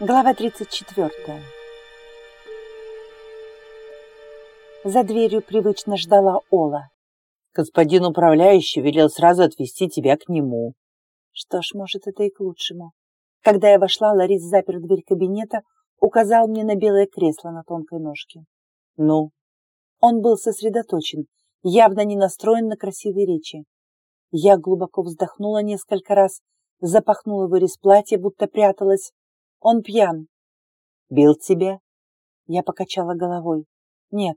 Глава 34. За дверью привычно ждала Ола. Господин управляющий велел сразу отвезти тебя к нему. Что ж, может, это и к лучшему. Когда я вошла, Ларис запер дверь кабинета, указал мне на белое кресло на тонкой ножке. Ну? Он был сосредоточен, явно не настроен на красивые речи. Я глубоко вздохнула несколько раз, запахнула вырез платья, будто пряталась, он пьян. Бил тебя? Я покачала головой. Нет.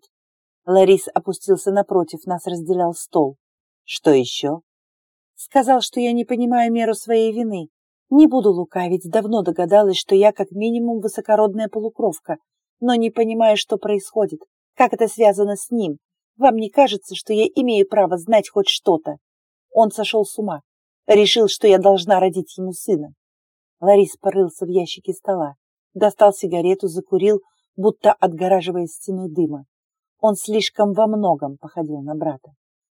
Ларис опустился напротив, нас разделял стол. Что еще? Сказал, что я не понимаю меру своей вины. Не буду лукавить, давно догадалась, что я как минимум высокородная полукровка, но не понимаю, что происходит, как это связано с ним. Вам не кажется, что я имею право знать хоть что-то? Он сошел с ума, решил, что я должна родить ему сына. Ларис порылся в ящике стола, достал сигарету, закурил, будто отгораживая стеной дыма. Он слишком во многом походил на брата.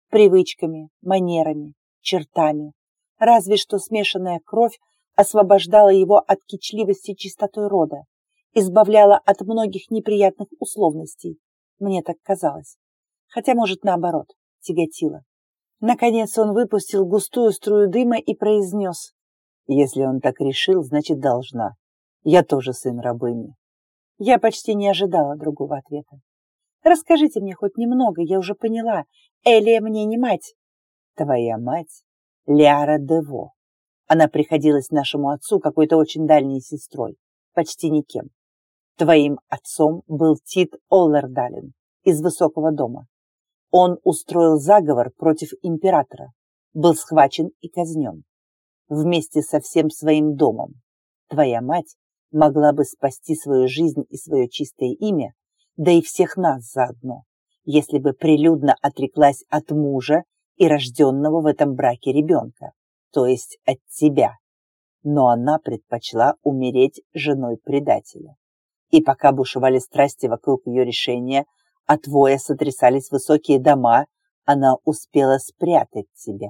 Привычками, манерами, чертами. Разве что смешанная кровь освобождала его от кичливости чистотой рода, избавляла от многих неприятных условностей. Мне так казалось. Хотя, может, наоборот, тяготило. Наконец он выпустил густую струю дыма и произнес. Если он так решил, значит, должна. Я тоже сын рабыни. Я почти не ожидала другого ответа. Расскажите мне хоть немного, я уже поняла. Элия мне не мать. Твоя мать — Лиара Дево. Она приходилась нашему отцу какой-то очень дальней сестрой, почти никем. Твоим отцом был Тит Оллердален из Высокого дома. Он устроил заговор против императора, был схвачен и казнен вместе со всем своим домом. Твоя мать могла бы спасти свою жизнь и свое чистое имя, да и всех нас заодно, если бы прилюдно отреклась от мужа и рожденного в этом браке ребенка, то есть от тебя. Но она предпочла умереть женой предателя. И пока бушевали страсти вокруг ее решения, а твоя сотрясались высокие дома, она успела спрятать тебя.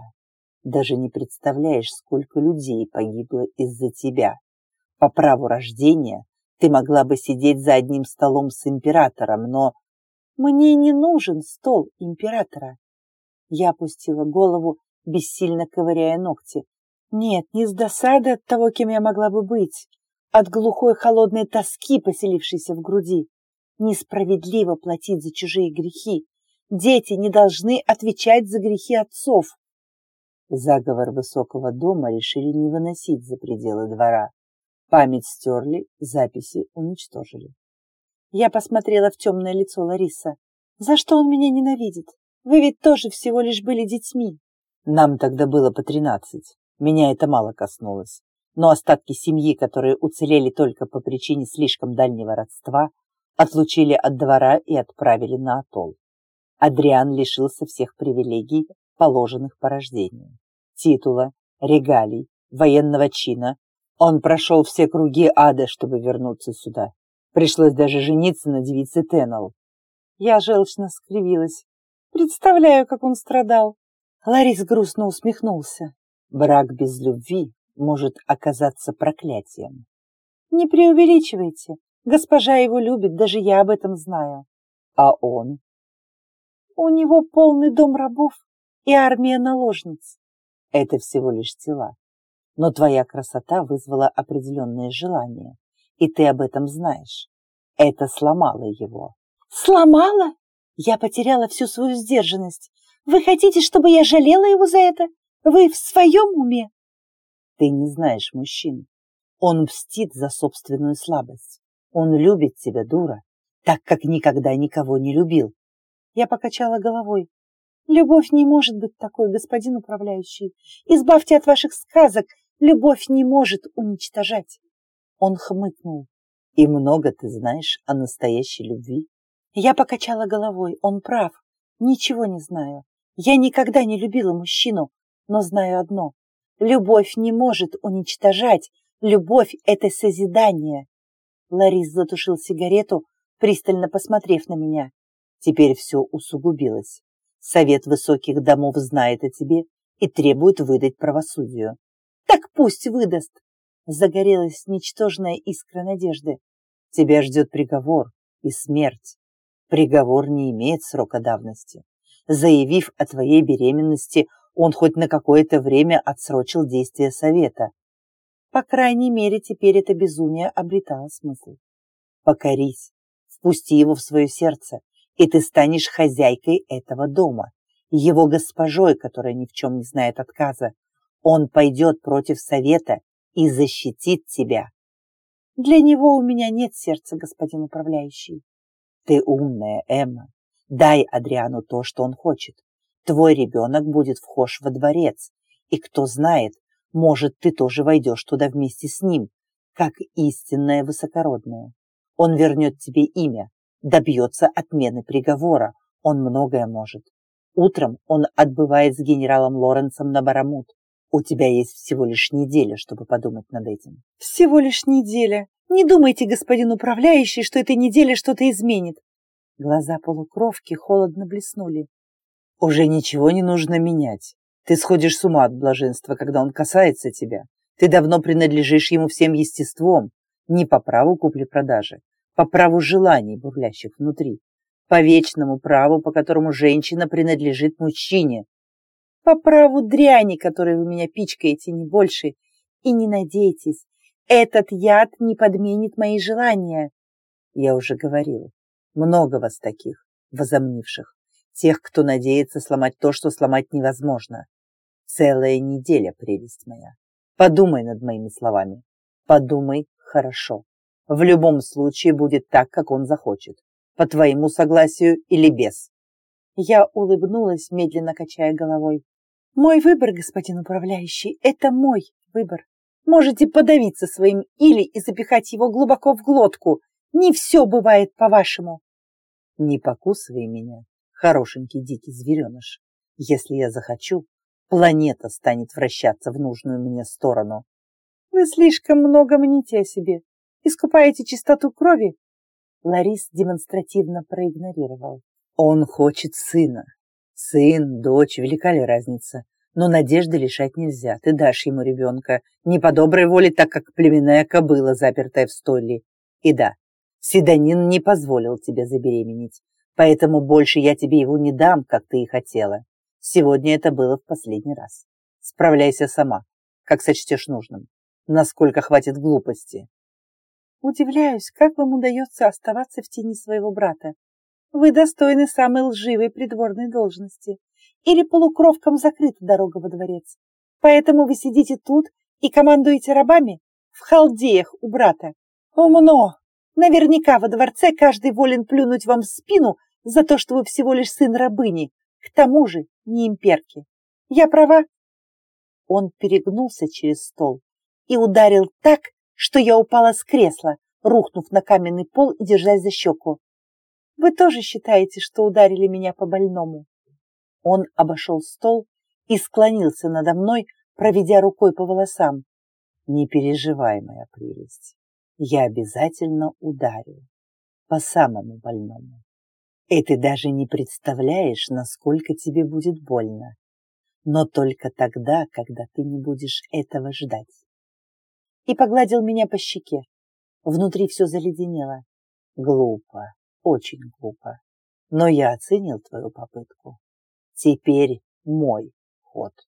Даже не представляешь, сколько людей погибло из-за тебя. По праву рождения ты могла бы сидеть за одним столом с императором, но... Мне не нужен стол императора. Я опустила голову, бессильно ковыряя ногти. Нет, не с досады от того, кем я могла бы быть, от глухой холодной тоски, поселившейся в груди. Несправедливо платить за чужие грехи. Дети не должны отвечать за грехи отцов. Заговор высокого дома решили не выносить за пределы двора. Память стерли, записи уничтожили. Я посмотрела в темное лицо Лариса. «За что он меня ненавидит? Вы ведь тоже всего лишь были детьми». Нам тогда было по тринадцать. Меня это мало коснулось. Но остатки семьи, которые уцелели только по причине слишком дальнего родства, отлучили от двора и отправили на атолл. Адриан лишился всех привилегий, положенных по рождению. Титула, регалий, военного чина. Он прошел все круги ада, чтобы вернуться сюда. Пришлось даже жениться на девице Теннел. Я желчно скривилась. Представляю, как он страдал. Ларис грустно усмехнулся. Брак без любви может оказаться проклятием. Не преувеличивайте. Госпожа его любит, даже я об этом знаю. А он? У него полный дом рабов и армия наложниц. Это всего лишь тела. Но твоя красота вызвала определенные желания, и ты об этом знаешь. Это сломало его. Сломало? Я потеряла всю свою сдержанность. Вы хотите, чтобы я жалела его за это? Вы в своем уме? Ты не знаешь мужчин. Он мстит за собственную слабость. Он любит тебя, дура, так как никогда никого не любил. Я покачала головой. Любовь не может быть такой, господин управляющий. Избавьте от ваших сказок. Любовь не может уничтожать. Он хмыкнул. И много ты знаешь о настоящей любви? Я покачала головой. Он прав. Ничего не знаю. Я никогда не любила мужчину, но знаю одно. Любовь не может уничтожать. Любовь — это созидание. Ларис затушил сигарету, пристально посмотрев на меня. Теперь все усугубилось. Совет высоких домов знает о тебе и требует выдать правосудию. Так пусть выдаст. загорелась ничтожная искра надежды. Тебя ждет приговор и смерть. Приговор не имеет срока давности. Заявив о твоей беременности, он хоть на какое-то время отсрочил действие совета. По крайней мере, теперь это безумие обретало смысл. Покорись, впусти его в свое сердце, и ты станешь хозяйкой этого дома, его госпожой, которая ни в чем не знает отказа. Он пойдет против совета и защитит тебя. Для него у меня нет сердца, господин управляющий. Ты умная, Эмма. Дай Адриану то, что он хочет. Твой ребенок будет вхож во дворец, и кто знает, может, ты тоже войдешь туда вместе с ним, как истинная высокородная. Он вернет тебе имя, добьется отмены приговора, он многое может. Утром он отбывает с генералом Лоренсом на Барамут. У тебя есть всего лишь неделя, чтобы подумать над этим. Всего лишь неделя. Не думайте, господин управляющий, что эта неделя что-то изменит. Глаза полукровки холодно блеснули. Уже ничего не нужно менять. Ты сходишь с ума от блаженства, когда он касается тебя. Ты давно принадлежишь ему всем естеством, не по праву купли-продажи, по праву желаний, бурлящих внутри, по вечному праву, по которому женщина принадлежит мужчине. По праву дряни, которой вы меня пичкаете, не больше. И не надейтесь, этот яд не подменит мои желания. Я уже говорил, много вас таких, возомнивших тех, кто надеется сломать то, что сломать невозможно. Целая неделя, прелесть моя. Подумай над моими словами. Подумай хорошо. В любом случае будет так, как он захочет. По твоему согласию или без. Я улыбнулась, медленно качая головой. Мой выбор, господин управляющий, это мой выбор. Можете подавиться своим или и запихать его глубоко в глотку. Не все бывает по-вашему. Не покусывай меня, хорошенький дикий звереныш. Если я захочу, планета станет вращаться в нужную мне сторону. Вы слишком много мните о себе. Искупаете чистоту крови? Ларис демонстративно проигнорировал. Он хочет сына. Сын, дочь, велика ли разница? Но надежды лишать нельзя. Ты дашь ему ребенка. Не по доброй воле, так как племенная кобыла, запертая в стойле. И да, Седанин не позволил тебе забеременеть. Поэтому больше я тебе его не дам, как ты и хотела. Сегодня это было в последний раз. Справляйся сама, как сочтешь нужным. Насколько хватит глупости. Удивляюсь, как вам удается оставаться в тени своего брата. Вы достойны самой лживой придворной должности. Или полукровкам закрыта дорога во дворец. Поэтому вы сидите тут и командуете рабами в халдеях у брата. Умно! Наверняка во дворце каждый волен плюнуть вам в спину за то, что вы всего лишь сын рабыни, к тому же не имперки. Я права?» Он перегнулся через стол и ударил так, что я упала с кресла, рухнув на каменный пол и держась за щеку. «Вы тоже считаете, что ударили меня по больному?» Он обошел стол и склонился надо мной, проведя рукой по волосам. «Не переживай, моя прелесть, я обязательно ударю по самому больному». И ты даже не представляешь, насколько тебе будет больно. Но только тогда, когда ты не будешь этого ждать. И погладил меня по щеке. Внутри все заледенело. Глупо, очень глупо. Но я оценил твою попытку. Теперь мой ход.